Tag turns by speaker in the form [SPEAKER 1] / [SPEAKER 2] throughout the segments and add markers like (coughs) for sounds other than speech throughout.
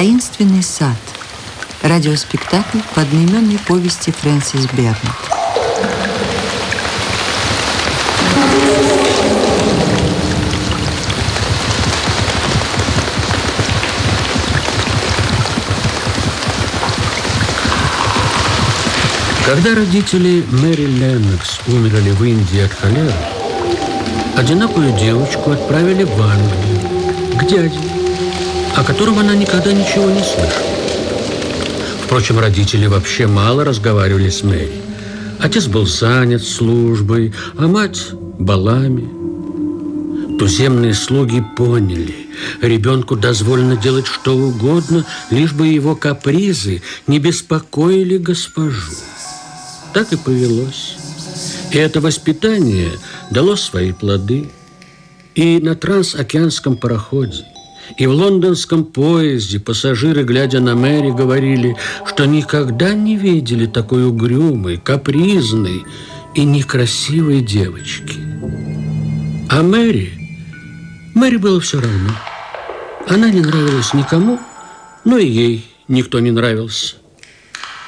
[SPEAKER 1] Таинственный сад. Радиоспектакль по одноименной повести Фрэнсис Бернет.
[SPEAKER 2] Когда родители Мэри Леннокс умерли в Индии от холеры, одинокую девочку отправили в Англию к дяде, о котором она никогда ничего не слышала. Впрочем, родители вообще мало разговаривали с Мэри. Отец был занят службой, а мать – балами. Туземные слуги поняли, ребенку дозволено делать что угодно, лишь бы его капризы не беспокоили госпожу. Так и повелось. И это воспитание дало свои плоды. И на трансокеанском пароходе, и в лондонском поезде пассажиры, глядя на Мэри, говорили, что никогда не видели такой угрюмой, капризной и некрасивой девочки. А Мэри, Мэри было все равно. Она не нравилась никому, но и ей никто не нравился.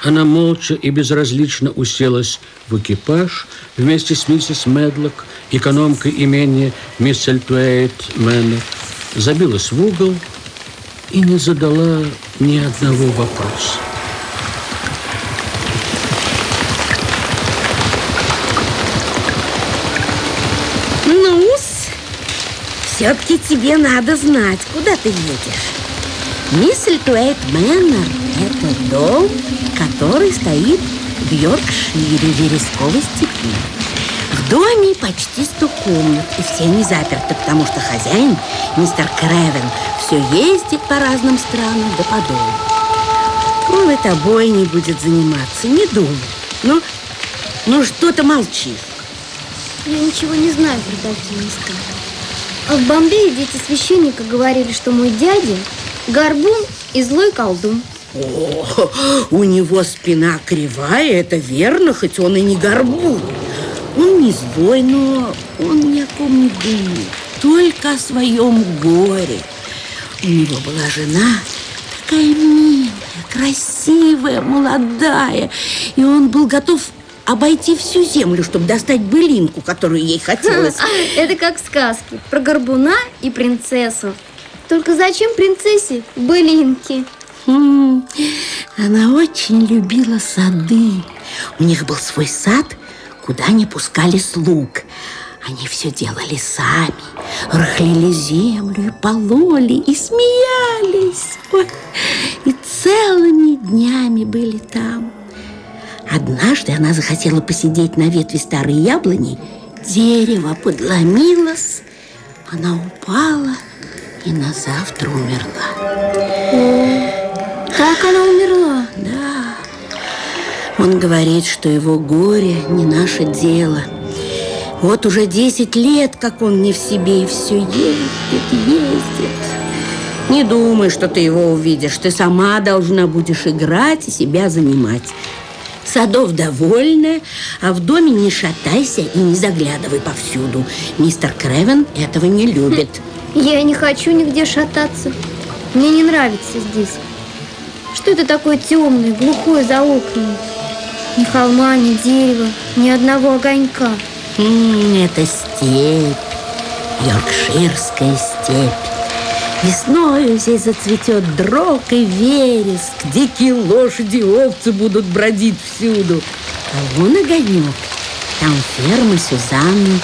[SPEAKER 2] Она молча и безразлично уселась в экипаж вместе с миссис Медлок, экономкой имения Миссельтуэйт Мэннер, забилась в угол и не задала ни одного вопроса.
[SPEAKER 3] Ну-с, все-таки тебе надо знать, куда ты едешь. Миссельтуэйт Мэннер – это дом, который стоит в Йоркшире, в Вересковой степи. В доме почти сто комнат, и все не заперты, потому что хозяин, мистер Кревен, все ездит по разным странам да по дому. Он и тобой не будет заниматься, не думай. Ну, ну что ты молчишь?
[SPEAKER 4] Я ничего не знаю про такие места. А в Бомбее дети священника говорили, что мой дядя горбун и злой колдун.
[SPEAKER 3] О, у него спина кривая, это верно, хоть он и не горбун. Он не злой, но он ни о ком не думает, только о своем горе. У него была жена, такая милая, красивая, молодая, и он был готов обойти всю землю, чтобы достать былинку, которую ей хотелось.
[SPEAKER 4] Это как в сказке про горбуна и принцессу. Только зачем принцессе былинки?
[SPEAKER 3] Хм, она очень любила сады. У них был свой сад, куда не пускали слуг. Они все делали сами, рыхлили землю, и пололи, и смеялись. Ой, и целыми днями были там. Однажды она захотела посидеть на ветви старой яблони. Дерево подломилось, она упала и на завтра умерла.
[SPEAKER 4] Так она умерла?
[SPEAKER 3] Да. Он говорит, что его горе не наше дело. Вот уже 10 лет, как он не в себе, и все ездит, ездит. Не думай, что ты его увидишь. Ты сама должна будешь играть и себя занимать. Садов довольна, а в доме не шатайся и не заглядывай повсюду. Мистер Кревен этого не любит.
[SPEAKER 4] Я не хочу нигде шататься. Мне не нравится здесь. Что это такое темное, глухое за окнами? Ни холма, ни дерева, ни одного огонька.
[SPEAKER 3] М, Это степь, Йоркширская степь. Весною здесь зацветет дрог и вереск, Дикие лошади и овцы будут бродить всюду. А вон огонек, там ферма Сюзанны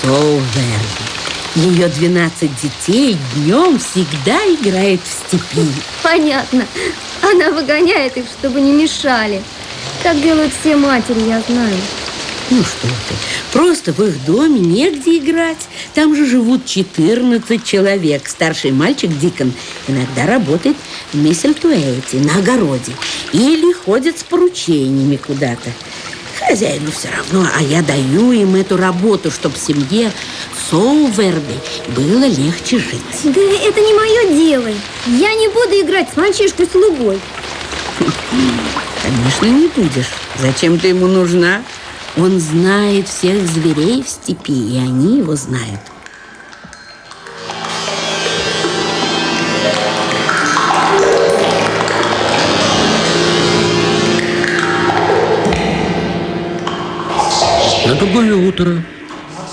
[SPEAKER 3] Соуверди. Ее 12 детей днем всегда играет в степи.
[SPEAKER 4] Понятно. Она выгоняет их, чтобы не мешали. Так делают все матери, я знаю.
[SPEAKER 3] Ну что ты, просто в их доме негде играть. Там же живут 14 человек. Старший мальчик Дикон иногда работает в Миссельтуэйте на огороде. Или ходит с поручениями куда-то. Хозяину все равно, а я даю им эту работу, чтобы семье Соуверби было легче жить.
[SPEAKER 4] Да это не мое дело. Я не буду играть с мальчишкой-слугой. (laughs)
[SPEAKER 3] Конечно, не будешь. Зачем ты ему нужна? Он знает всех зверей в степи, и они его знают.
[SPEAKER 2] На другое утро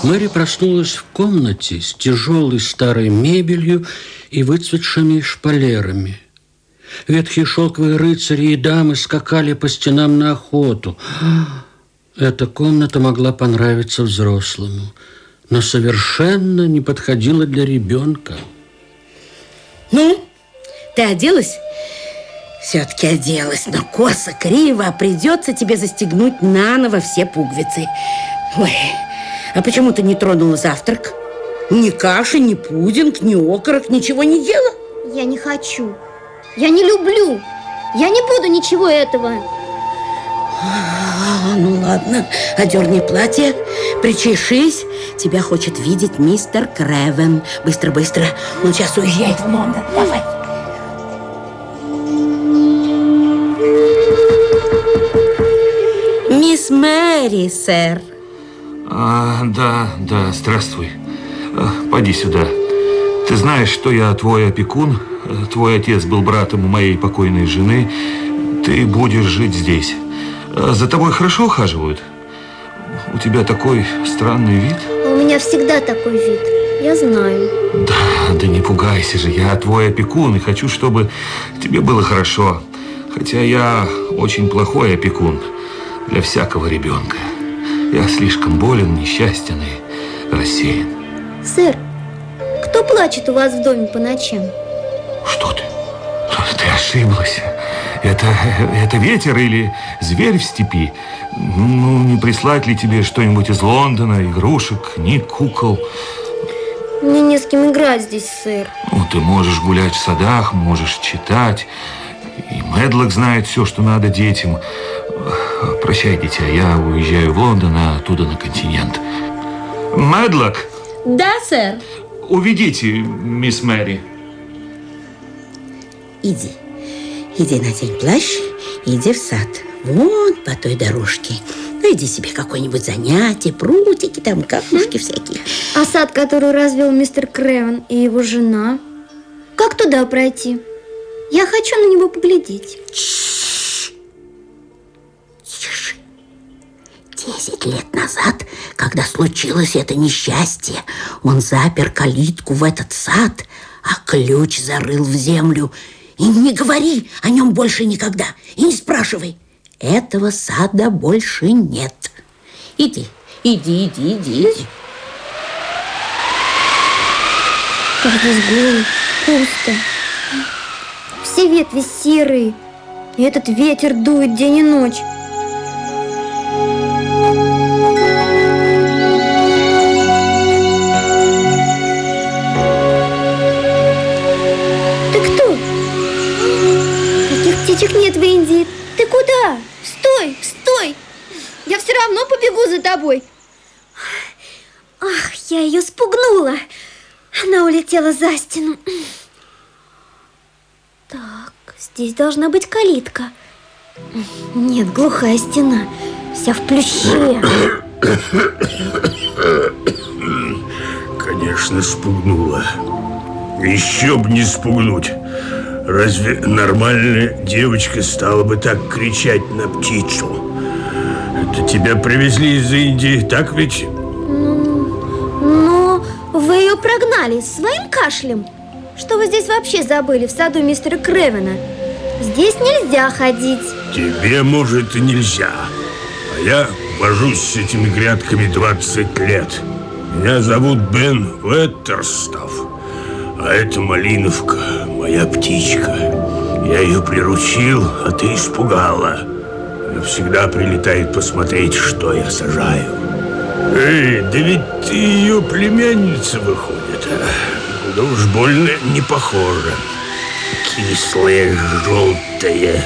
[SPEAKER 2] Мэри проснулась в комнате с тяжелой старой мебелью и выцветшими шпалерами – Ветхие шелковые рыцари и дамы скакали по стенам на охоту. Эта комната могла понравиться взрослому, но совершенно не подходила для ребенка.
[SPEAKER 3] Ну, ты оделась? Все-таки оделась, но косо, криво. Придется тебе застегнуть наново все пуговицы. Ой, а почему ты не тронула завтрак? Ни каши, ни пудинг, ни окорок, ничего не ела?
[SPEAKER 4] Я не хочу. Я не люблю. Я не буду ничего этого.
[SPEAKER 3] А, ну ладно, одерни платье, причешись. Тебя хочет видеть мистер Кревен. Быстро, быстро. Он сейчас уезжает в Лондон. Давай. Мисс Мэри, сэр.
[SPEAKER 5] А, да, да, здравствуй. А, Поди сюда. Ты знаешь, что я твой опекун? Твой отец был братом у моей покойной жены. Ты будешь жить здесь. А За тобой хорошо ухаживают? У тебя такой странный вид.
[SPEAKER 4] У меня всегда такой вид. Я знаю.
[SPEAKER 5] Да, да не пугайся же, я твой опекун и хочу, чтобы тебе было хорошо. Хотя я очень плохой опекун для всякого ребенка. Я слишком болен, несчастен и рассеян.
[SPEAKER 4] Сэр, кто плачет у вас в доме по ночам?
[SPEAKER 5] Что ты? Ты ошиблась. Это, это ветер или зверь в степи? Ну, не прислать ли тебе что-нибудь из Лондона, игрушек, книг, кукол?
[SPEAKER 4] Мне не с кем играть здесь, сэр.
[SPEAKER 5] Ну, ты можешь гулять в садах, можешь читать. И Медлок знает все, что надо детям. Прощай, дитя, я уезжаю в Лондон, а оттуда на континент. Медлок,
[SPEAKER 3] Да, сэр.
[SPEAKER 5] уведите мисс Мэри.
[SPEAKER 3] Иди. Иди надень плащ, иди в сад. Вон по той дорожке. Найди себе какое-нибудь занятие, прутики, там камушки всякие.
[SPEAKER 4] А сад, который развел мистер Кревен и его жена? Как туда пройти? Я хочу на него поглядеть.
[SPEAKER 3] Тише. Десять лет назад, когда случилось это несчастье, он запер калитку в этот сад, а ключ зарыл в землю. И не говори о нем больше никогда. И не спрашивай. Этого сада больше нет. Иди, иди, иди, иди, иди.
[SPEAKER 4] Как голо, пусто. Все ветви серые. И этот ветер дует день и ночь. Птичек нет в Индии. Ты куда? Стой, стой! Я все равно побегу за тобой. Ах, я ее спугнула. Она улетела за стену. Так, здесь должна быть калитка. Нет, глухая стена. Вся в плюще.
[SPEAKER 6] Конечно, спугнула. Еще б не спугнуть. Разве нормальная девочка стала бы так кричать на птицу? Это тебя привезли из Индии, так ведь?
[SPEAKER 4] Но вы ее прогнали своим кашлем. Что вы здесь вообще забыли в саду мистера Кревена? Здесь нельзя ходить.
[SPEAKER 6] Тебе, может, и нельзя. А я вожусь с этими грядками 20 лет. Меня зовут Бен Веттерстав. А это Малиновка, моя птичка. Я ее приручил, а ты испугала. Она всегда прилетает посмотреть, что я сажаю. Эй, да ведь ты ее племянница выходит, а? Да уж больно не похожа. Кислая, желтая.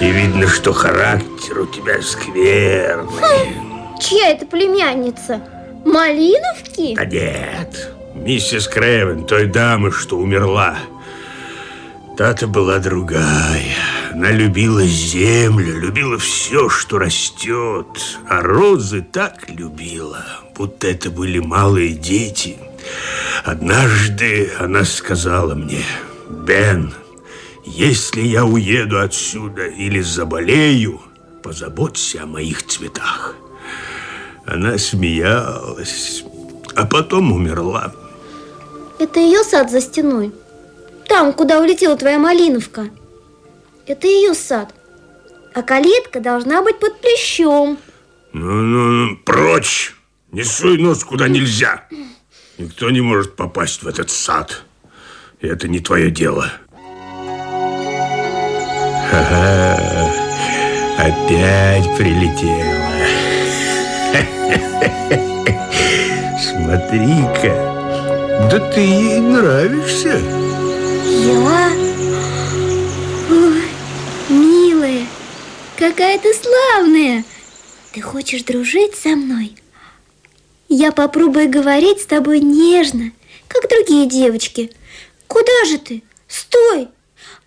[SPEAKER 6] И видно, что характер у тебя скверный.
[SPEAKER 4] Чья это племянница? Малиновки?
[SPEAKER 6] А нет, миссис Кревен, той дамы, что умерла. Та-то была другая. Она любила землю, любила все, что растет. А розы так любила, будто это были малые дети. Однажды она сказала мне, Бен, если я уеду отсюда или заболею, позаботься о моих цветах. Она смеялась, а потом умерла.
[SPEAKER 4] Это ее сад за стеной. Там, куда улетела твоя малиновка. Это ее сад. А калитка должна быть под плещом.
[SPEAKER 6] Ну-ну, прочь! Не суй нос куда нельзя. Никто не может попасть в этот сад. И это не твое дело. Ха-ха. Опять прилетела. (laughs) Смотри-ка. Да ты ей нравишься.
[SPEAKER 4] Я? Ой, милая, какая ты славная. Ты хочешь дружить со мной? Я попробую говорить с тобой нежно, как другие девочки. Куда же ты? Стой!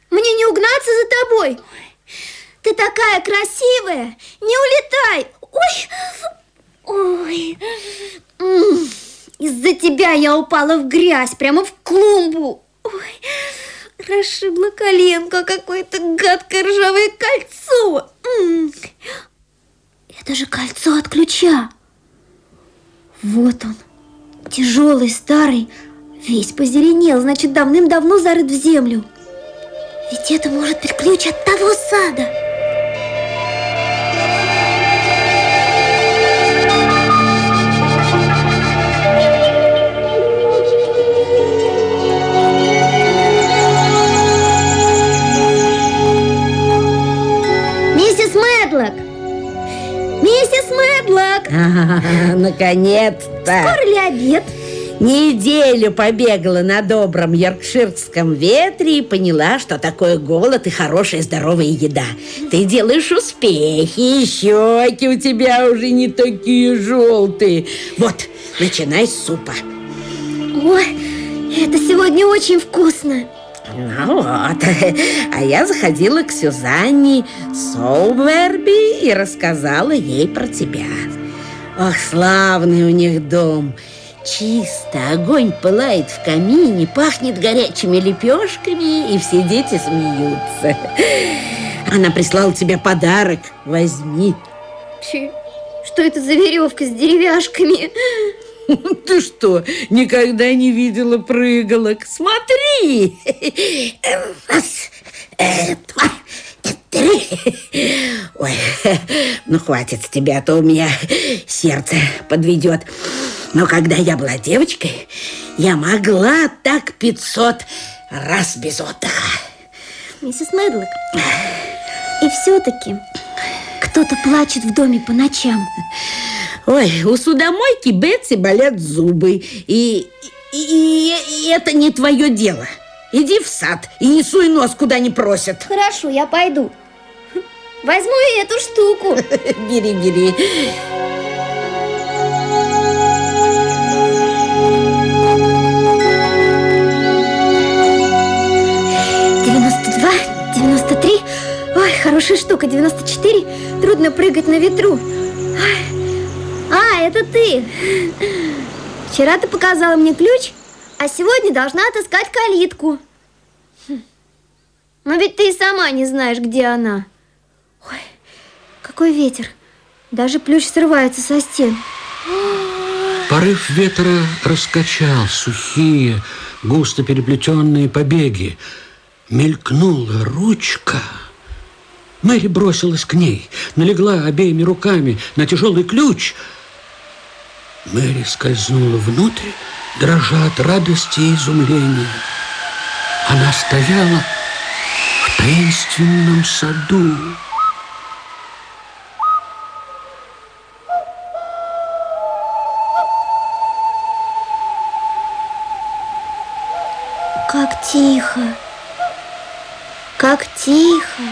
[SPEAKER 4] Мне не угнаться за тобой. Ты такая красивая. Не улетай. Ой, ой. Из-за тебя я упала в грязь, прямо в клумбу. Ой, расшибла коленка, какое-то гадкое ржавое кольцо. Это же кольцо от ключа. Вот он, тяжелый, старый, весь позеленел, значит, давным-давно зарыт в землю. Ведь это может быть ключ от того сада. Миссис Медлок! (laughs)
[SPEAKER 3] Наконец-то!
[SPEAKER 4] Скоро ли обед?
[SPEAKER 3] Неделю побегала на добром йоркширском ветре и поняла, что такое голод и хорошая здоровая еда. Ты делаешь успехи, и щеки у тебя уже не такие желтые. Вот, начинай с супа.
[SPEAKER 4] Ой, это сегодня очень вкусно.
[SPEAKER 3] Ну вот, (laughs) а я заходила к Сюзанне Соуверби и рассказала ей про тебя. Ох, славный у них дом. Чисто, огонь пылает в камине, пахнет горячими лепешками, и все дети смеются. (laughs) Она прислала тебе подарок. Возьми.
[SPEAKER 4] Что это за веревка с деревяшками? (laughs)
[SPEAKER 3] Ты что, никогда не видела прыгалок? Смотри! Раз, э, два, три. Ой, ну хватит с тебя, а то у меня сердце подведет. Но когда я была девочкой, я могла так 500 раз без отдыха.
[SPEAKER 4] Миссис Медлок, и все-таки кто-то плачет в доме по ночам.
[SPEAKER 3] Ой, у судомойки Бетси болят зубы. И, и, и это не твое дело. Иди в сад и не суй нос, куда не просят.
[SPEAKER 4] Хорошо, я пойду. Возьму и эту штуку. (laughs)
[SPEAKER 3] Бери, бери.
[SPEAKER 4] Девяносто два, девяносто три. Ой, хорошая штука, 94. Трудно прыгать на ветру. Ой. А, это ты. Вчера ты показала мне ключ, а сегодня должна отыскать калитку. Хм. Но ведь ты и сама не знаешь, где она. Ой, какой ветер. Даже плющ срывается со стен.
[SPEAKER 2] Порыв ветра раскачал сухие, густо переплетенные побеги. Мелькнула ручка. Мэри бросилась к ней, налегла обеими руками на тяжелый ключ. Мэри скользнула внутрь, дрожа от радости и изумления. Она стояла в таинственном саду.
[SPEAKER 4] Как тихо, как тихо.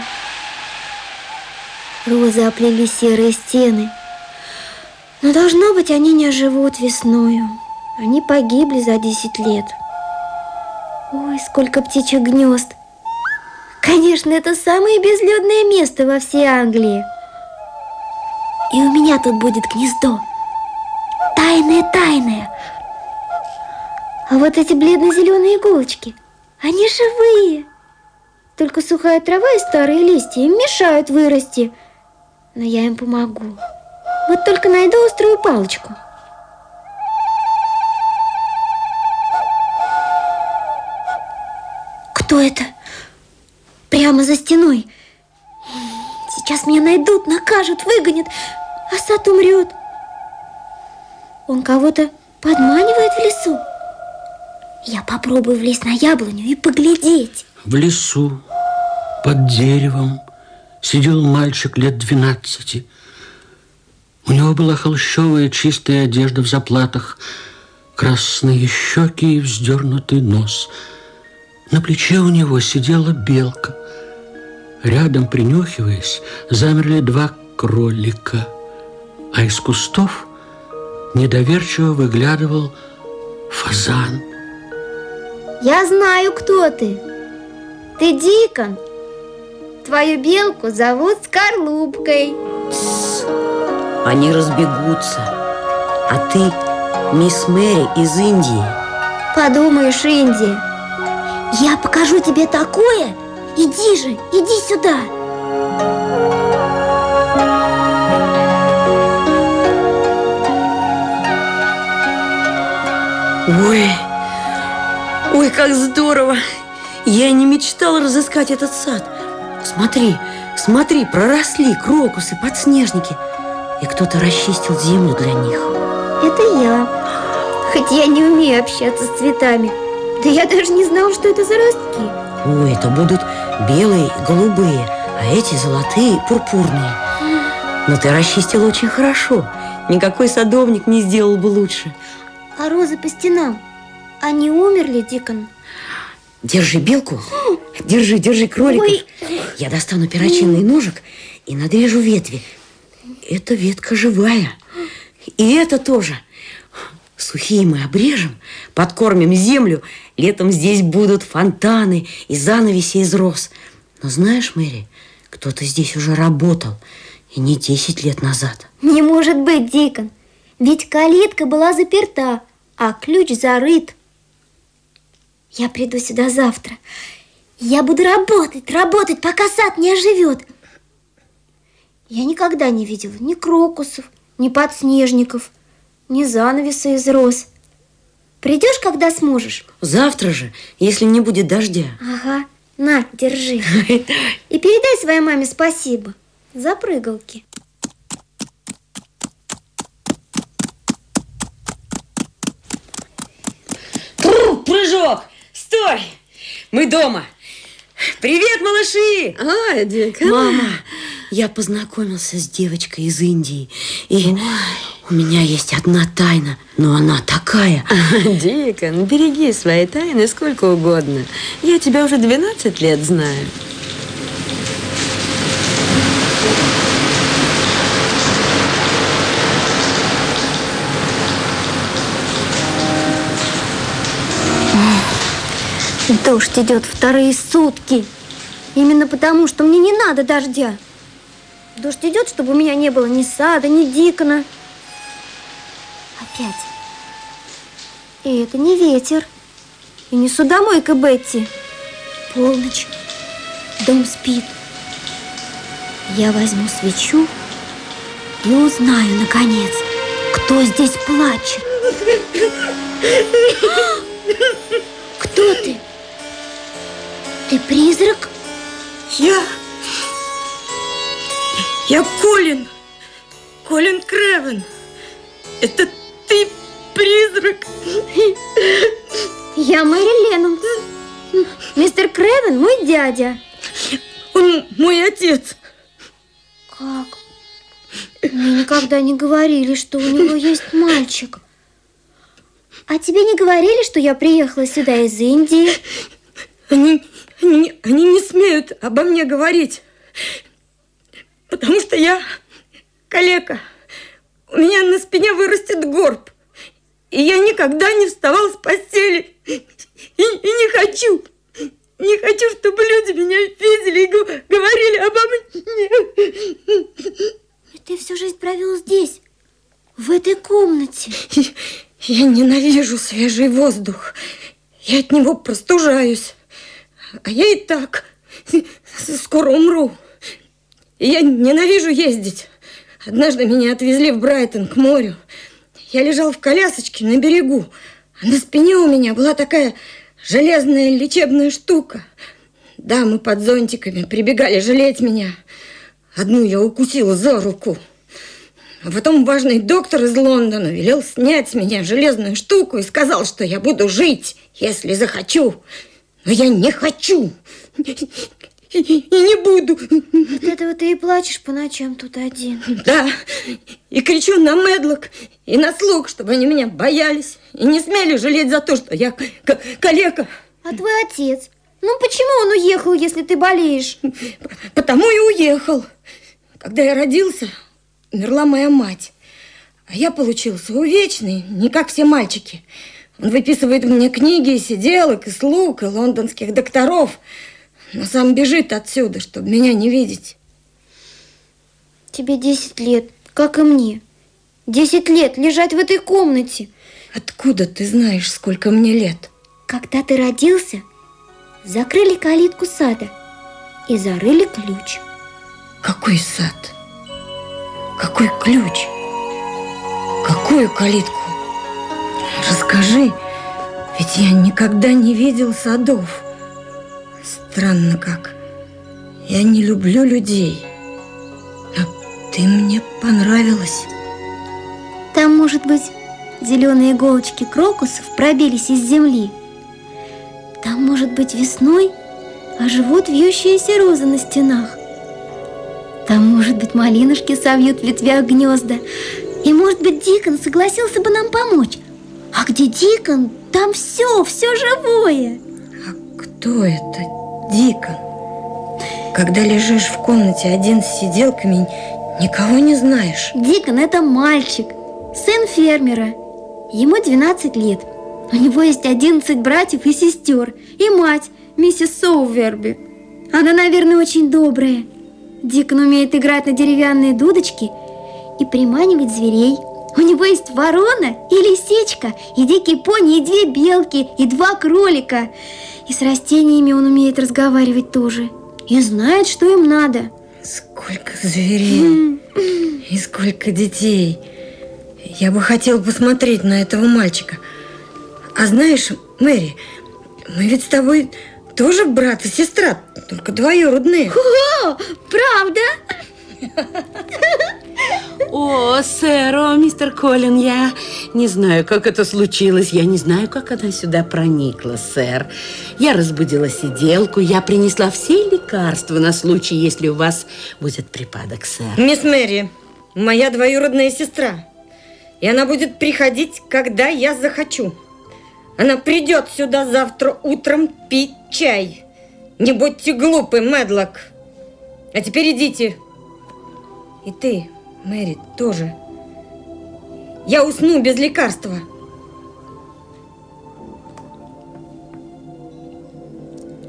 [SPEAKER 4] Розы оплели серые стены. Но, должно быть, они не оживут весною. Они погибли за 10 лет. Ой, сколько птичьих гнезд. Конечно, это самое безлюдное место во всей Англии. И у меня тут будет гнездо. Тайное-тайное. А вот эти бледно-зеленые иголочки, они живые. Только сухая трава и старые листья им мешают вырасти. Но я им помогу. Вот только найду острую палочку. Кто это? Прямо за стеной. Сейчас меня найдут, накажут, выгонят, а сад умрет. Он кого-то подманивает в лесу. Я попробую влезть на яблоню и поглядеть.
[SPEAKER 2] В лесу, под деревом, сидел мальчик лет двенадцати. У него была холщовая чистая одежда в заплатах, красные щеки и вздернутый нос. На плече у него сидела белка. Рядом, принюхиваясь, замерли два кролика, а из кустов недоверчиво выглядывал фазан.
[SPEAKER 4] Я знаю, кто ты. Ты Дикон. Твою белку зовут Скорлупкой.
[SPEAKER 3] Они разбегутся. А ты мисс Мэри из Индии.
[SPEAKER 4] Подумаешь, Индия. Я покажу тебе такое. Иди же, иди сюда.
[SPEAKER 3] Ой, ой, как здорово! Я не мечтала разыскать этот сад. Смотри, смотри, проросли крокусы, подснежники. И кто-то расчистил землю для них.
[SPEAKER 4] Это я. Хоть я не умею общаться с цветами. Да я даже не знала, что это за ростки.
[SPEAKER 3] Ой, это будут белые и голубые, а эти золотые и пурпурные. Но ты расчистила очень хорошо. Никакой садовник не сделал бы лучше.
[SPEAKER 4] А розы по стенам, они умерли, Дикон?
[SPEAKER 3] Держи белку, держи, держи кроликов.
[SPEAKER 4] Ой.
[SPEAKER 3] Я достану перочинный ножик и надрежу ветви. Эта ветка живая. И это тоже. Сухие мы обрежем, подкормим землю. Летом здесь будут фонтаны и занавеси из роз. Но знаешь, Мэри, кто-то здесь уже работал. И не 10 лет назад.
[SPEAKER 4] Не может быть, Дикон. Ведь калитка была заперта, а ключ зарыт. Я приду сюда завтра. Я буду работать, работать, пока сад не оживет. Я никогда не видела ни крокусов, ни подснежников, ни занавеса из роз. Придешь, когда сможешь?
[SPEAKER 3] Завтра же, если не будет дождя.
[SPEAKER 4] Ага, на, держи. (laughs) И передай своей маме спасибо за прыгалки.
[SPEAKER 3] Тру, прыжок! Стой! Мы дома. Привет, малыши!
[SPEAKER 7] Ой.
[SPEAKER 3] Мама, я познакомился с девочкой из Индии. И у меня есть одна тайна, но она такая. (laughs)
[SPEAKER 7] Дикон, береги свои тайны сколько угодно. Я тебя уже 12 лет знаю.
[SPEAKER 4] Дождь идет вторые сутки. Именно потому, что мне не надо дождя. Дождь идет, чтобы у меня не было ни сада, ни дикона. Опять. И это не ветер. И не судомойка Бетти. Полночь. Дом спит. Я возьму свечу и узнаю, наконец, кто здесь плачет. (laughs) Кто ты? Ты призрак?
[SPEAKER 8] Я... Я Колин. Колин Кревен. Это ты, призрак.
[SPEAKER 4] Я Мэри Леннонс. Мистер Кревен мой дядя.
[SPEAKER 8] Он мой отец.
[SPEAKER 4] Как? Мне никогда не говорили, что у него есть мальчик. А тебе не говорили, что я приехала сюда из Индии?
[SPEAKER 8] Они, они, они не смеют обо мне говорить. Потому что я калека. У меня на спине вырастет горб. И я никогда не вставал с постели. И, и не хочу. Не хочу, чтобы люди меня видели и говорили обо мне.
[SPEAKER 4] И ты всю жизнь провел здесь, в этой комнате.
[SPEAKER 8] Я ненавижу свежий воздух. Я от него простужаюсь. А я и так скоро умру. Я ненавижу ездить. однажды меня отвезли в Брайтон к морю. Я лежал в колясочке на берегу, а на спине у меня была такая железная лечебная штука. Дамы под зонтиками прибегали жалеть меня. Одну я укусила за руку. А потом важный доктор из Лондона велел снять с меня железную штуку и сказал, что я буду жить, если захочу. Но я не хочу. И, и не буду.
[SPEAKER 4] От этого ты и плачешь по ночам тут один.
[SPEAKER 8] Да, и кричу на Медлок и на слуг, чтобы они меня боялись и не смели жалеть за то, что я калека.
[SPEAKER 4] А твой отец? Ну почему он уехал, если ты болеешь?
[SPEAKER 8] Потому и уехал. Когда я родился, умерла моя мать. А я получился увечный, не как все мальчики. Он выписывает мне книги, сиделок, и слуг, и лондонских докторов. Но сам бежит отсюда, чтобы меня не видеть.
[SPEAKER 4] Тебе 10 лет, как и мне. 10 лет лежать в этой комнате.
[SPEAKER 8] Откуда ты знаешь, сколько мне лет?
[SPEAKER 4] Когда ты родился, закрыли калитку сада и зарыли ключ.
[SPEAKER 8] Какой сад? Какой ключ? Какую калитку? Расскажи, ведь я никогда не видел садов. Странно как. Я не люблю людей. Но ты мне понравилась.
[SPEAKER 4] Там, может быть, зеленые иголочки крокусов пробились из земли. Там, может быть, весной оживут вьющиеся розы на стенах. Там, может быть, малинушки совьют в ветвях гнезда. И, может быть, Дикон согласился бы нам помочь. А где Дикон, там все, все живое.
[SPEAKER 8] А кто это Дикон? Когда лежишь в комнате один с сиделками, никого не знаешь.
[SPEAKER 4] Дикон – это мальчик, сын фермера. Ему 12 лет. У него есть 11 братьев и сестер. И мать, миссис Соуверби. Она, наверное, очень добрая. Дикон умеет играть на деревянные дудочки и приманивать зверей. У него есть ворона и лисичка, и дикий пони, и две белки, и два кролика. И с растениями он умеет разговаривать тоже. И знает, что им надо.
[SPEAKER 8] Сколько зверей и сколько детей. Я бы хотел посмотреть на этого мальчика. А знаешь, Мэри, мы ведь с тобой тоже брат и сестра, только двоюродные.
[SPEAKER 4] О, правда?
[SPEAKER 7] О, сэр, о, мистер Колин, я не знаю, как это случилось. Я не знаю, как она сюда проникла, сэр. Я разбудила сиделку, я принесла все лекарства на случай, если у вас будет припадок, сэр.
[SPEAKER 8] Мисс Мэри, моя двоюродная сестра. И она будет приходить, когда я захочу. Она придет сюда завтра утром пить чай. Не будьте глупы, Медлок. А теперь идите. И ты, Мэри, тоже. Я усну без лекарства.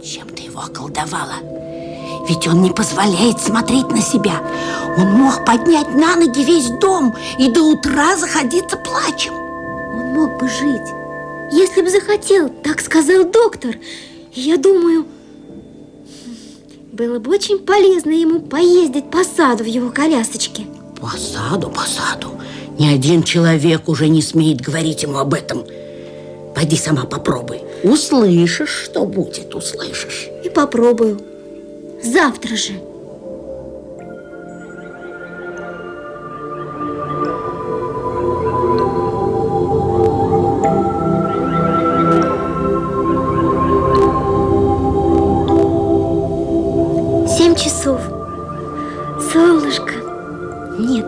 [SPEAKER 3] Чем ты его околдовала? Ведь он не позволяет смотреть на себя. Он мог поднять на ноги весь дом и до утра заходиться плачем.
[SPEAKER 4] Он мог бы жить, если бы захотел, так сказал доктор. И я думаю, было бы очень полезно ему поездить по саду в его колясочке.
[SPEAKER 3] По саду, по саду. Ни один человек уже не смеет говорить ему об этом. Пойди сама попробуй. Услышишь, что будет, услышишь.
[SPEAKER 4] И попробую. Завтра же.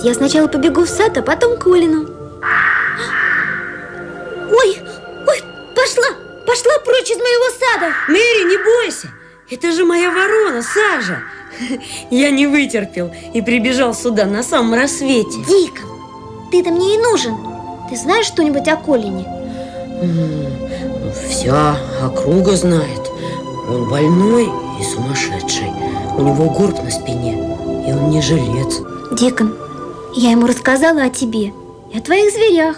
[SPEAKER 4] Я сначала побегу в сад, а потом к Олину. Ой, ой, пошла, пошла прочь из моего сада.
[SPEAKER 7] Мэри, не бойся. Это же моя ворона, Сажа. (laughs) Я не вытерпел и прибежал сюда на самом рассвете.
[SPEAKER 4] Дикон, ты-то мне и нужен. Ты знаешь что-нибудь о Колине?
[SPEAKER 7] Вся округа знает. Он больной и сумасшедший. У него горб на спине, и он не жилец.
[SPEAKER 4] Дикон, я ему рассказала о тебе и о твоих зверях.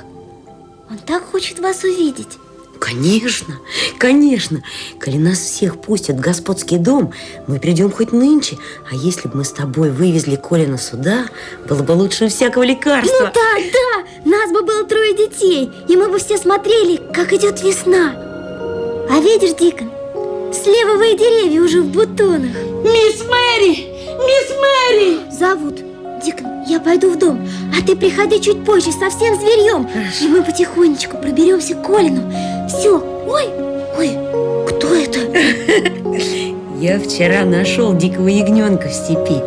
[SPEAKER 4] Он так хочет вас увидеть.
[SPEAKER 7] конечно, конечно. Коли нас всех пустят в господский дом, мы придем хоть нынче. А если бы мы с тобой вывезли Колина сюда, было бы лучше всякого лекарства.
[SPEAKER 4] Ну да, да, нас бы было трое детей, и мы бы все смотрели, как идет весна. А видишь, Дикон, слева вы деревья уже в бутонах.
[SPEAKER 3] Мисс Мэри! Мисс Мэри!
[SPEAKER 4] Зовут. Дикон, я пойду в дом, а ты приходи чуть позже со всем зверьем. И мы потихонечку проберемся к Колину. Все, ой, ой, кто это? (laughs)
[SPEAKER 7] Я вчера нашел дикого ягненка в степи.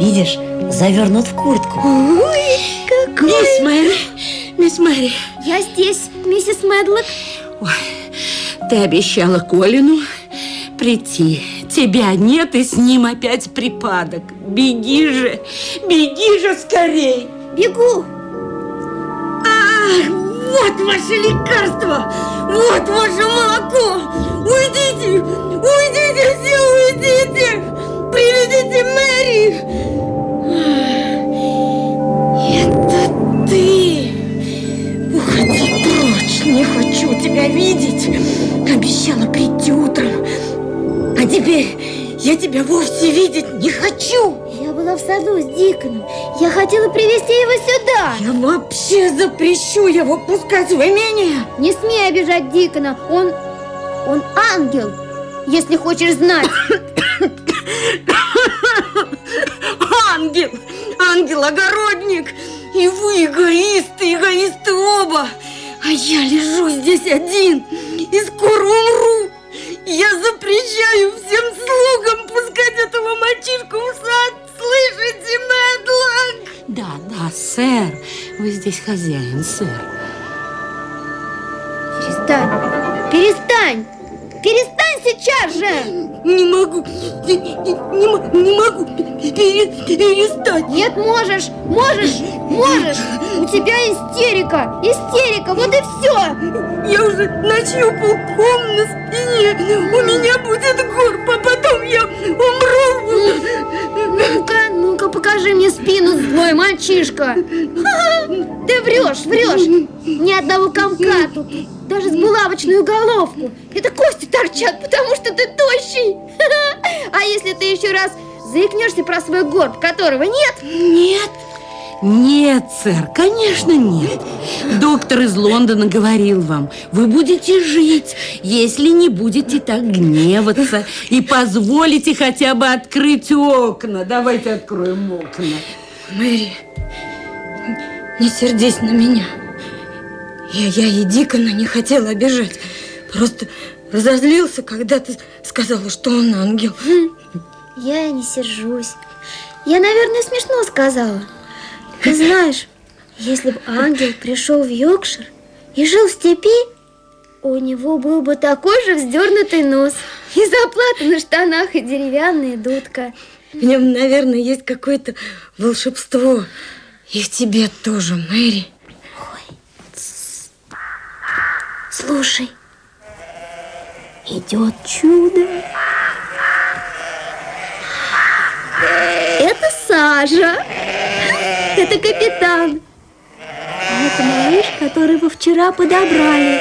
[SPEAKER 7] Видишь, завернут в куртку.
[SPEAKER 4] Ой, какой!
[SPEAKER 3] Мисс Мэри! Мисс Мэри!
[SPEAKER 4] Я здесь, миссис Медлок.
[SPEAKER 3] Ты обещала Колину прийти. Тебя нет, и с ним опять припадок. Беги же, беги же скорей.
[SPEAKER 4] Бегу.
[SPEAKER 8] Ах, вот ваше лекарство! Вот ваше молоко! Уйдите! Уйдите все, уйдите! Приведите Мэри! Это ты! Уходи прочь! Не хочу тебя видеть! Обещала прийти утром. А теперь я тебя вовсе видеть не хочу!
[SPEAKER 4] Я была в саду с Диконом. Я хотела привести его сюда.
[SPEAKER 8] Я вообще запрещу его пускать в имение!
[SPEAKER 4] Не смей обижать Дикона. Он... он ангел, если хочешь знать.
[SPEAKER 8] Ангел! Ангел-огородник! И вы эгоисты, эгоисты оба! А я лежу здесь один и скоро умру! Я запрещаю всем слугам пускать этого мальчишку в сад! Слышите, Мэдлок?
[SPEAKER 3] Да, да, сэр. Вы здесь хозяин, сэр.
[SPEAKER 4] Перестань. Перестань. Перестань сейчас же.
[SPEAKER 8] Не могу, не, не- не мо- не могу пере- перестать!
[SPEAKER 4] Нет, можешь. Можешь. Можешь. У тебя истерика. Истерика. Вот и все.
[SPEAKER 8] Я уже нащупал ком на спине. У меня будет горб, а потом я умру.
[SPEAKER 4] Ну-ка, ну-ка, покажи мне спину, злой мальчишка. Ты врешь, врешь. Ни одного комка тут. Даже с булавочную головку. Это кости торчат, потому что ты тощий. (laughs) А если ты еще раз заикнешься про свой горб, которого нет?
[SPEAKER 3] Нет. Нет, сэр, конечно нет. Доктор из Лондона говорил вам, вы будете жить, если не будете так гневаться и позволите хотя бы открыть окна. Давайте откроем окна.
[SPEAKER 8] Мэри, не сердись на меня. Я, я и Дикона не хотела обижать. Просто разозлился, когда ты сказала, что он ангел.
[SPEAKER 4] Я и не сержусь. Я, наверное, смешно сказала. Ты знаешь, если бы ангел пришел в Йоркшир и жил в степи, у него был бы такой же вздернутый нос и заплаты на штанах и деревянная дудка.
[SPEAKER 8] В нем, наверное, есть какое-то волшебство. И в тебе тоже, Мэри.
[SPEAKER 4] Слушай, идет чудо. Это Сажа. Это капитан. А это малыш, который вы вчера подобрали.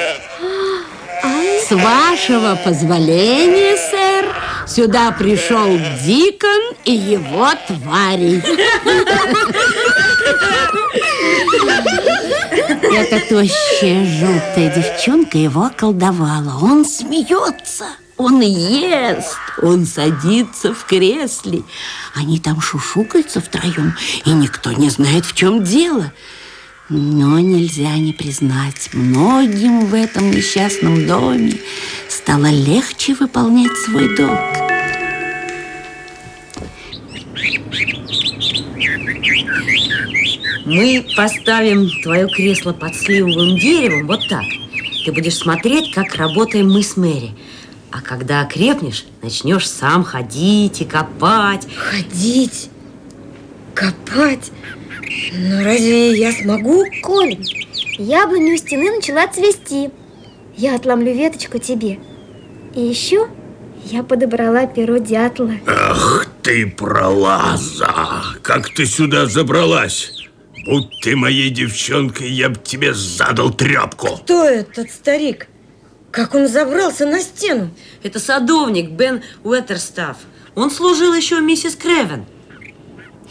[SPEAKER 4] А
[SPEAKER 3] С вашего позволения, сэр, сюда пришел Дикон и его твари. (laughs) Эта тощая желтая девчонка его околдовала. Он смеется, он ест, он садится в кресле. Они там шушукаются втроем, и никто не знает, в чем дело. Но нельзя не признать, многим в этом несчастном доме стало легче выполнять свой долг.
[SPEAKER 7] Мы поставим твое кресло под сливовым деревом вот так. Ты будешь смотреть, как работаем мы с Мэри. А когда окрепнешь, начнешь сам ходить и копать.
[SPEAKER 8] Ходить, копать. Но разве я смогу?
[SPEAKER 4] Колин, яблоня у стены начала цвести. Я отломлю веточку тебе. И еще я подобрала перо дятла.
[SPEAKER 6] Ах ты, пролаза! Как ты сюда забралась? Будь ты моей девчонкой, я бы тебе задал трепку.
[SPEAKER 8] Кто этот старик? Как он забрался на стену?
[SPEAKER 7] Это садовник Бен Уэттерстафф. Он служил еще миссис Кревен.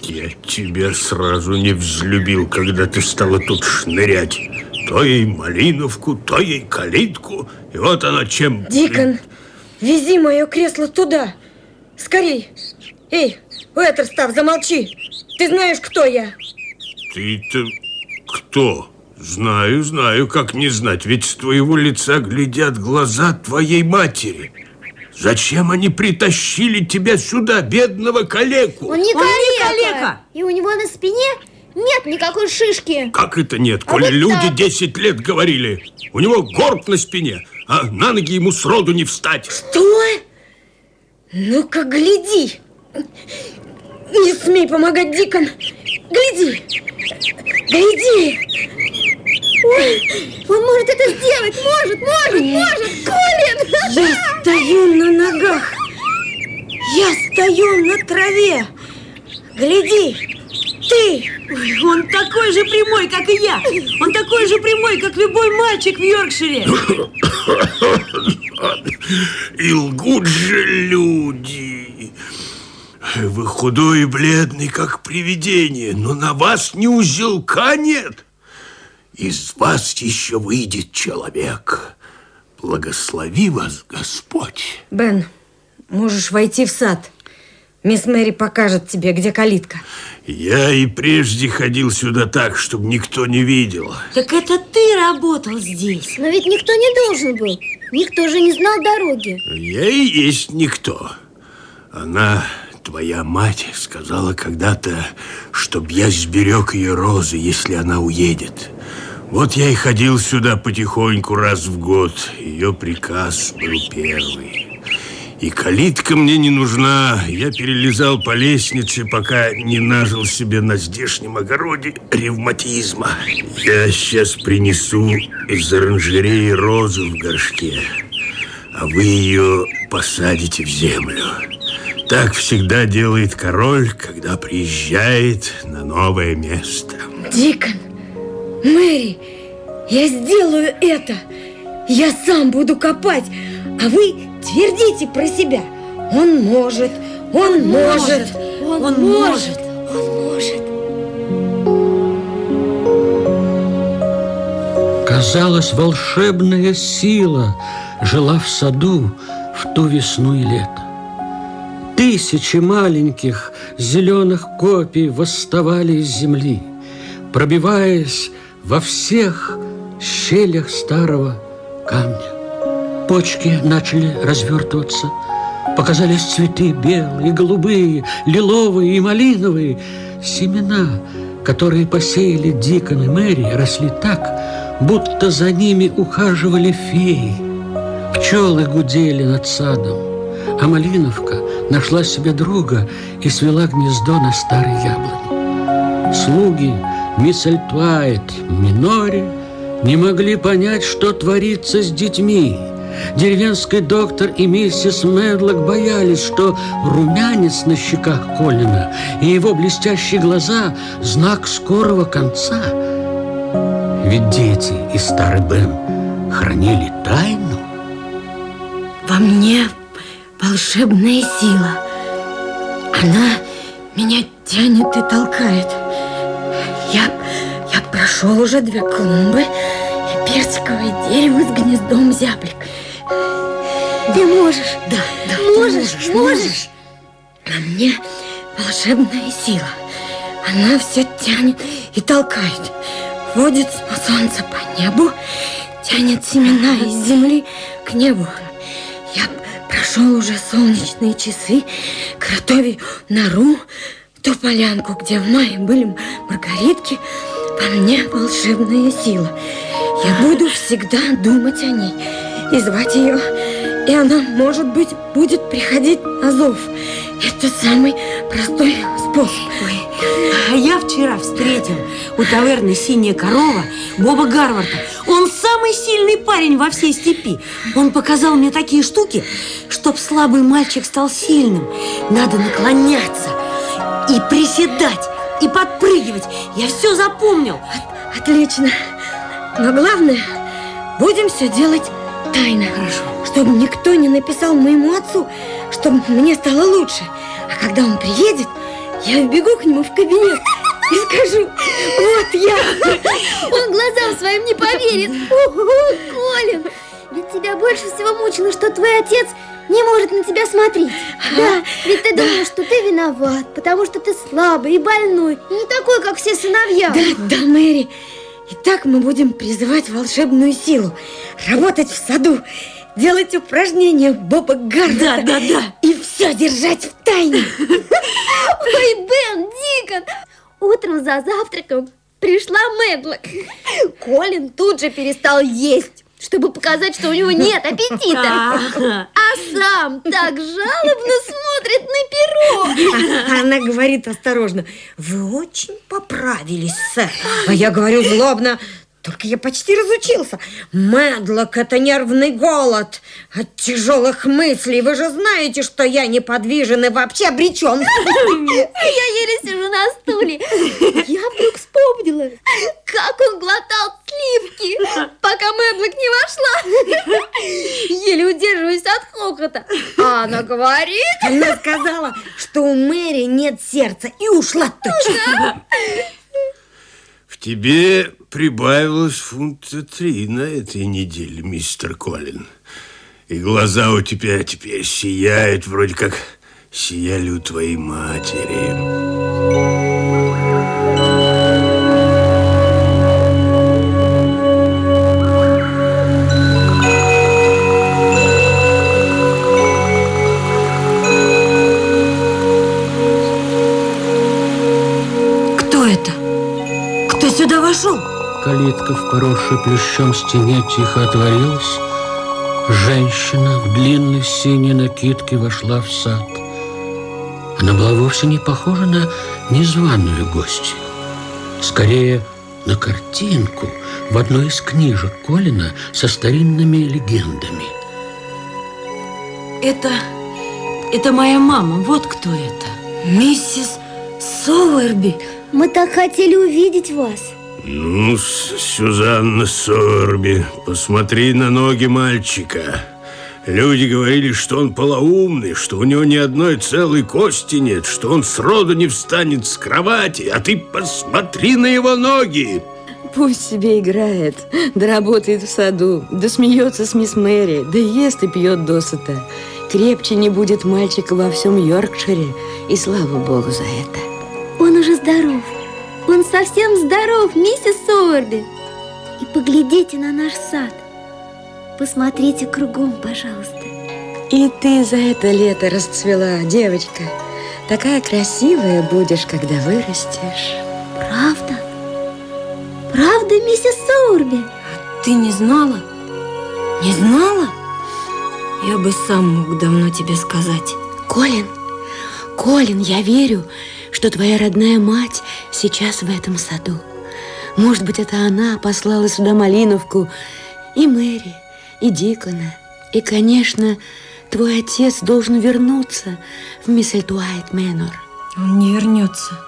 [SPEAKER 6] Я тебя сразу не взлюбил, когда ты стала тут шнырять. То ей малиновку, то ей калитку. И вот она чем...
[SPEAKER 8] Дикон, вези мое кресло туда. Скорей. Эй, Уэттерстафф, замолчи. Ты знаешь, кто я?
[SPEAKER 6] Ты-то кто? Знаю, знаю, как не знать, ведь с твоего лица глядят глаза твоей матери. Зачем они притащили тебя сюда, бедного калеку?
[SPEAKER 4] Он не
[SPEAKER 7] Он не
[SPEAKER 4] калека.
[SPEAKER 7] калека.
[SPEAKER 4] И у него на спине нет никакой шишки.
[SPEAKER 6] Как это нет,
[SPEAKER 4] А
[SPEAKER 6] коли
[SPEAKER 4] вот
[SPEAKER 6] люди
[SPEAKER 4] так.
[SPEAKER 6] 10 лет говорили? У него горб на спине, а на ноги ему сроду не встать.
[SPEAKER 8] Что? Ну-ка, гляди. Не смей помогать, Дикон. Гляди. Гляди.
[SPEAKER 4] Он может это сделать. Может, может, может. Колин!
[SPEAKER 8] Я стою на ногах. Я стою на траве. Гляди. Ты.
[SPEAKER 7] Ой, Он такой же прямой, как и я. Он такой же прямой, как любой мальчик в Йоркшире. (coughs)
[SPEAKER 6] И лгут же люди. Вы худой и бледный, как привидение, но на вас ни узелка нет. Из вас еще выйдет человек. Благослови вас Господь.
[SPEAKER 8] Бен, можешь войти в сад. Мисс Мэри покажет тебе, где калитка.
[SPEAKER 6] Я и прежде ходил сюда так, чтобы никто не видел.
[SPEAKER 7] Так это ты работал здесь.
[SPEAKER 4] Но ведь никто не должен был. Никто же не знал дороги.
[SPEAKER 6] Я и есть никто. Она, твоя мать, сказала когда-то, чтоб я сберег ее розы, если она уедет. Вот я и ходил сюда потихоньку раз в год. Ее приказ был первый. И калитка мне не нужна. Я перелезал по лестнице, пока не нажил себе на здешнем огороде ревматизма. Я сейчас принесу из оранжереи розу в горшке, а вы ее посадите в землю. Так всегда делает король, когда приезжает на новое место.
[SPEAKER 8] Дикон, Мэри, я сделаю это. Я сам буду копать, а вы твердите про себя. Он может, он может.
[SPEAKER 4] Он,
[SPEAKER 7] Он
[SPEAKER 4] может.
[SPEAKER 7] может.
[SPEAKER 4] Он может.
[SPEAKER 2] Казалось, волшебная сила жила в саду в ту весну и лето. Тысячи маленьких зеленых копий восставали из земли, пробиваясь во всех щелях старого камня. Почки начали развертываться, показались цветы белые, голубые, лиловые и малиновые. Семена, которые посеяли Дикон и Мэри, росли так, будто за ними ухаживали феи. Пчелы гудели над садом, а Малиновка нашла себе друга и свела гнездо на старой яблоне. Слуги Миссельтвайт Минори не могли понять, что творится с детьми. Деревенский доктор и миссис Медлок боялись, что румянец на щеках Колина и его блестящие глаза – знак скорого конца. Ведь дети и старый Бен хранили тайну.
[SPEAKER 8] Во мне волшебная сила. Она меня тянет и толкает. Я, я прошел уже две клумбы и персиковое дерево с гнездом зяблик.
[SPEAKER 4] Ты можешь.
[SPEAKER 8] Да, да, ты
[SPEAKER 4] Можешь, можешь.
[SPEAKER 8] На мне волшебная сила. Она все тянет и толкает. Водит солнце по небу, тянет семена из земли к небу. Прошел уже солнечные часы, готове нору, ту полянку, где в мае были маргаритки. Во мне волшебная сила. Я буду всегда думать о ней и звать ее. И она, может быть, будет приходить на зов. Это самый простой способ.
[SPEAKER 7] А я вчера встретил у таверны «Синяя корова» Боба Гарварда. Он самый сильный парень во всей степи. Он показал мне такие штуки, чтоб слабый мальчик стал сильным. Надо наклоняться и приседать, и подпрыгивать. Я все запомнил.
[SPEAKER 8] Отлично. Но главное, будем все делать тайно. Хорошо. Чтобы никто не написал моему отцу, чтобы мне стало лучше. А когда он приедет, я вбегу к нему в кабинет и скажу, вот я.
[SPEAKER 4] Он глазам своим не поверит. Ого, Колин, ведь тебя больше всего мучило, что твой отец не может на тебя смотреть. Да, ведь ты думаешь, что ты виноват, потому что ты слабый и больной, и не такой, как все сыновья.
[SPEAKER 8] Да, да, Мэри. Итак, мы будем призывать волшебную силу, работать в саду, делать упражнения Боба Гарда.
[SPEAKER 7] Да, да, да.
[SPEAKER 8] И все держать в тайне. (laughs)
[SPEAKER 4] Ой, Бен, Дикон, утром за завтраком пришла Мэдлок. Колин тут же перестал есть, чтобы показать, что у него нет аппетита. А сам так жалобно смотрит на пирог.
[SPEAKER 8] Она говорит осторожно, вы очень поправились, сэр. А я говорю злобно, только я почти разучился. Мэдлок – это нервный голод от тяжелых мыслей. Вы же знаете, что я неподвижен и вообще обречен. (laughs)
[SPEAKER 4] Я еле сижу на стуле. Я вдруг вспомнила, как он глотал сливки, пока Мэдлок не вошла. Еле удерживаюсь от хохота. А она говорит...
[SPEAKER 8] Она сказала, что у Мэри нет сердца и ушла точно.
[SPEAKER 6] В тебе прибавилось фунта три на этой неделе, мистер Коллин. И глаза у тебя теперь сияют, вроде как сияли у твоей матери.
[SPEAKER 2] Калитка в поросшей плющом стене тихо отворилась. Женщина в длинной синей накидке вошла в сад. Она была вовсе не похожа на незваную гостью. Скорее, на картинку в одной из книжек Колина со старинными легендами.
[SPEAKER 9] Это... это моя мама. Вот кто это.
[SPEAKER 8] Миссис Соуэрби.
[SPEAKER 4] Мы так хотели увидеть вас.
[SPEAKER 6] Ну, Сюзанна Сорби, посмотри на ноги мальчика. Люди говорили, что он полоумный, что у него ни одной целой кости нет, что он сроду не встанет с кровати, а ты посмотри на его ноги.
[SPEAKER 9] Пусть себе играет, да работает в саду, да смеется с мисс Мэри, да ест и пьет досыта. Крепче не будет мальчика во всем Йоркшире, и слава богу за это.
[SPEAKER 4] Он уже здоров. Он совсем здоров, миссис Соуэрби. И поглядите на наш сад. Посмотрите кругом, пожалуйста.
[SPEAKER 9] И ты за это лето расцвела, девочка. Такая красивая будешь, когда вырастешь.
[SPEAKER 4] Правда? Правда, миссис Соуэрби?
[SPEAKER 8] Ты не знала? Не знала? Я бы сам мог давно тебе сказать.
[SPEAKER 3] Колин, Колин, я верю, что твоя родная мать сейчас в этом саду. Может быть, это она послала сюда Малиновку и Мэри, и Дикона. И, конечно, твой отец должен вернуться в Мисселтуайт Мэнор.
[SPEAKER 8] Он не вернется.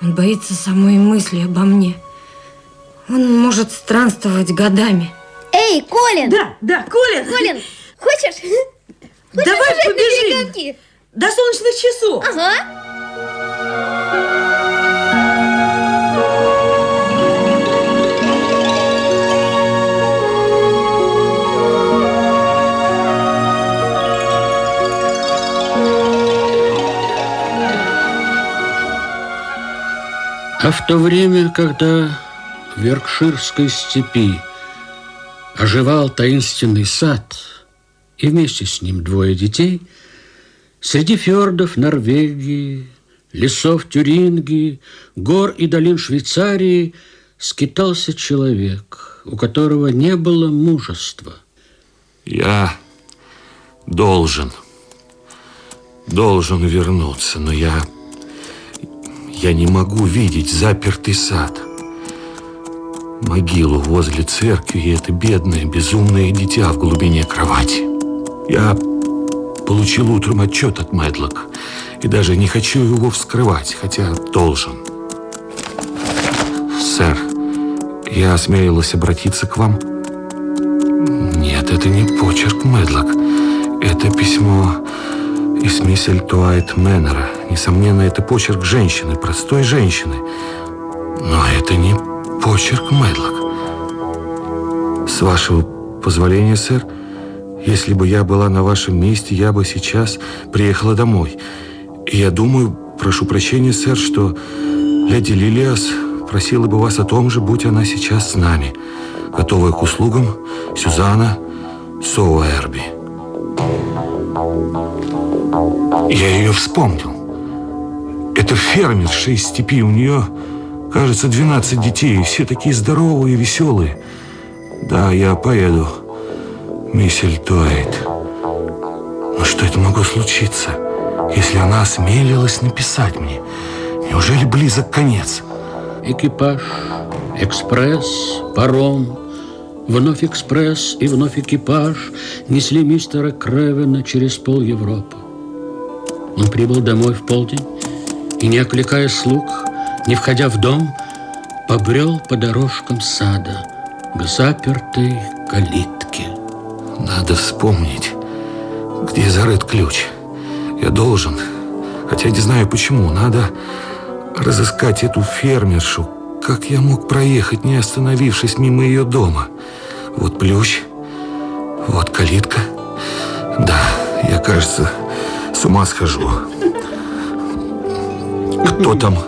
[SPEAKER 8] Он боится самой мысли обо мне. Он может странствовать годами.
[SPEAKER 4] Эй, Колин!
[SPEAKER 9] Да, да, Колин!
[SPEAKER 4] Колин, хочешь? Хочешь
[SPEAKER 9] Давай побежим. До солнечных часов!
[SPEAKER 4] Ага.
[SPEAKER 2] А в то время, когда в Йоркширской степи оживал таинственный сад, и вместе с ним двое детей, среди фьордов Норвегии, лесов Тюрингии, гор и долин Швейцарии скитался человек, у которого не было мужества.
[SPEAKER 5] Я должен, должен вернуться, но я, я не могу видеть запертый сад, могилу возле церкви и это бедное, безумное дитя в глубине кровати. Я получил утром отчет от Мэдлок и даже не хочу его вскрывать, хотя должен. Сэр, я осмелилась обратиться к вам. Нет, это не почерк Медлок. Это письмо из Миссельтуэйт Мэннера. Несомненно, это почерк женщины, простой женщины. Но это не почерк Медлок. С вашего позволения, сэр, если бы я была на вашем месте, я бы сейчас приехала домой. И я думаю, прошу прощения, сэр, что леди Лилиас просила бы вас о том же, будь она сейчас с нами. Готовая к услугам, Сюзанна Соуэрби. Я ее вспомнил. Это фермерша из степи. У нее, кажется, 12 детей. Все такие здоровые веселые. Да, я поеду. Миссель Туайт. Но что это могло случиться, если она осмелилась написать мне? Неужели близок конец?
[SPEAKER 2] Экипаж, экспресс, паром, вновь экспресс и вновь экипаж несли мистера Кревена через пол Европы. Он прибыл домой в полдень и, не окликая слуг, не входя в дом, побрел по дорожкам сада к запертой калитке.
[SPEAKER 5] Надо вспомнить, где зарыт ключ. Я должен, хотя не знаю почему, надо разыскать эту фермершу. Как я мог проехать, не остановившись мимо ее дома? Вот ключ, вот калитка. Да, я, кажется, с ума схожу. Кто там?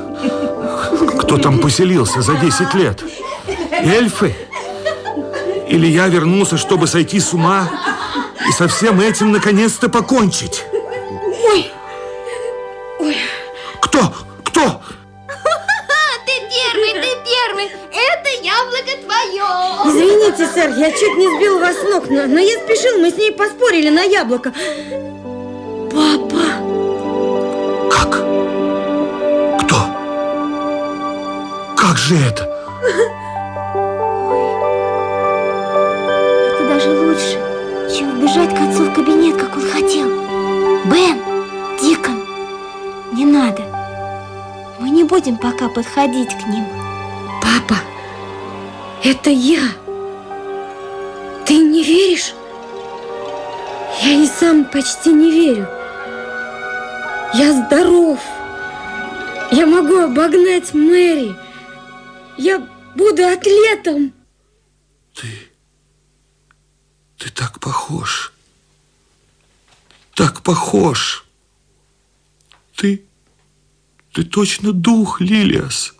[SPEAKER 5] Кто там поселился за 10 лет? Эльфы? Или я вернулся, чтобы сойти с ума и со всем этим наконец-то покончить?
[SPEAKER 8] Ой, ой.
[SPEAKER 5] Кто? Кто? (laughs)
[SPEAKER 4] Ты первый, ты первый. Это яблоко твое.
[SPEAKER 8] Извините, сэр, я чуть не сбил вас с ног, но, но я спешил, мы с ней поспорили на яблоко.
[SPEAKER 5] Же это?
[SPEAKER 4] Это даже лучше, чем вбежать к отцу в кабинет, как он хотел. Бен, Дикон, не надо. Мы не будем пока подходить к ним.
[SPEAKER 8] Папа, это я. Ты не веришь? Я и сам почти не верю. Я здоров. Я могу обогнать Мэри. Я буду атлетом.
[SPEAKER 5] Ты... Ты так похож. Так похож. Ты... Ты точно дух, Лилиас.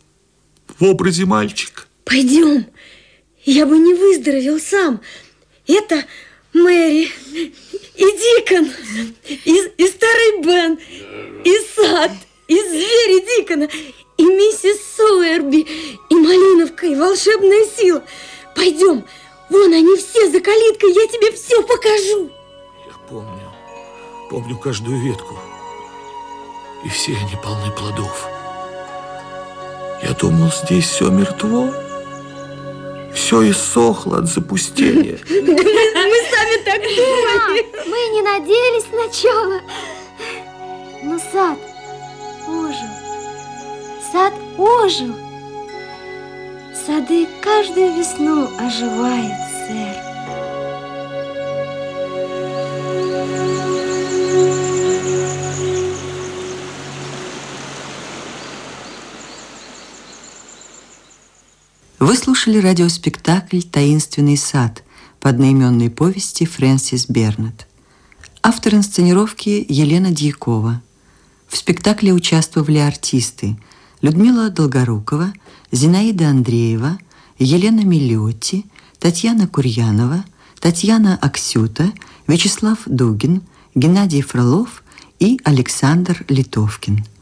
[SPEAKER 5] В образе мальчика.
[SPEAKER 8] Пойдем. Я бы не выздоровел сам. Это Мэри и Дикон, и, и старый Бен, и сад, и звери Дикона, и миссис Суэрби, и Малиновка, и волшебная сила. Пойдем, вон они все за калиткой, я тебе все покажу.
[SPEAKER 5] Я помню, помню каждую ветку. И все они полны плодов. Я думал, здесь все мертво. Все иссохло от запустения. (laughs)
[SPEAKER 8] Да мы, мы сами так думали.
[SPEAKER 4] Мы не надеялись сначала. Но сад ожил. Сад ожил. Сады каждую весну оживают, сэр.
[SPEAKER 1] Вы слушали радиоспектакль «Таинственный сад» по одноименной повести Фрэнсис Бернет. Автор инсценировки Елена Дьякова. В спектакле участвовали артисты Людмила Долгорукова, Зинаида Андреева, Елена Миллиотти, Татьяна Курьянова, Татьяна Аксюта, Вячеслав Дугин, Геннадий Фролов и Александр Литовкин –